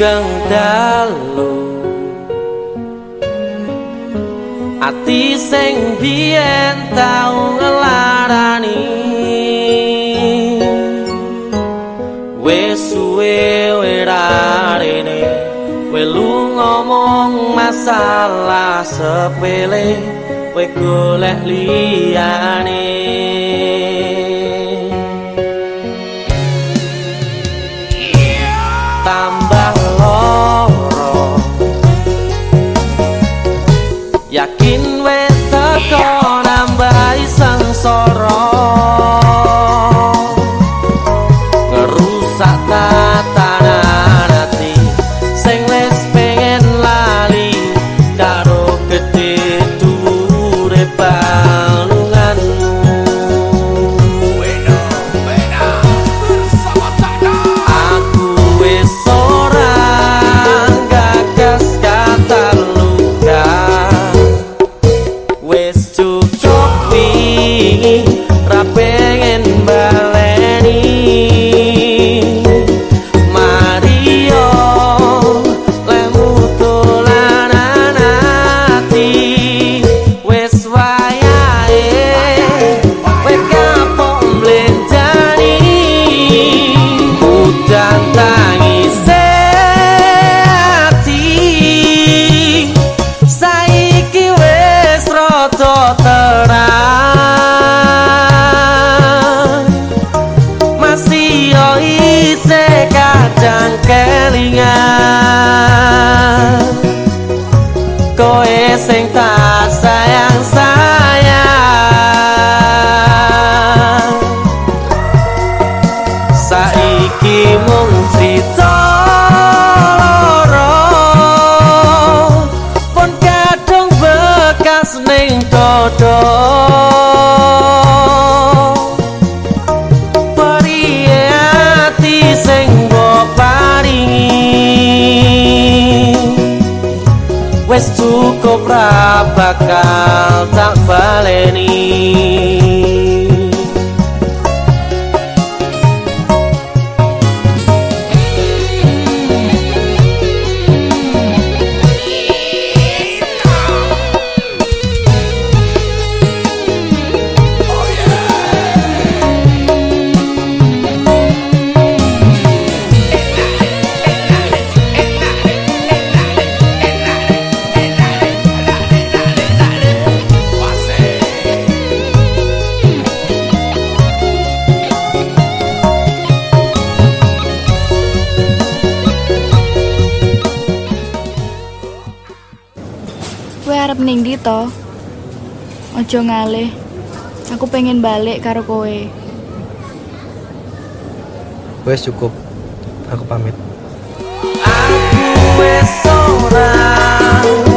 sugeng dalu ati sing biyen tau ngelarani. Wis suwe werarene welu ngomong masalah sepele we golek liyane I'm gone. Sing tak sayang sayang. Saiki mung cerita pun kadung bekas ning dodo wis cukup ra bakal tak baleni Kowe arep ning ndi to? Aja ngalih. Aku pengen balik karo kowe. Wes cukup. Aku pamit. Aku ora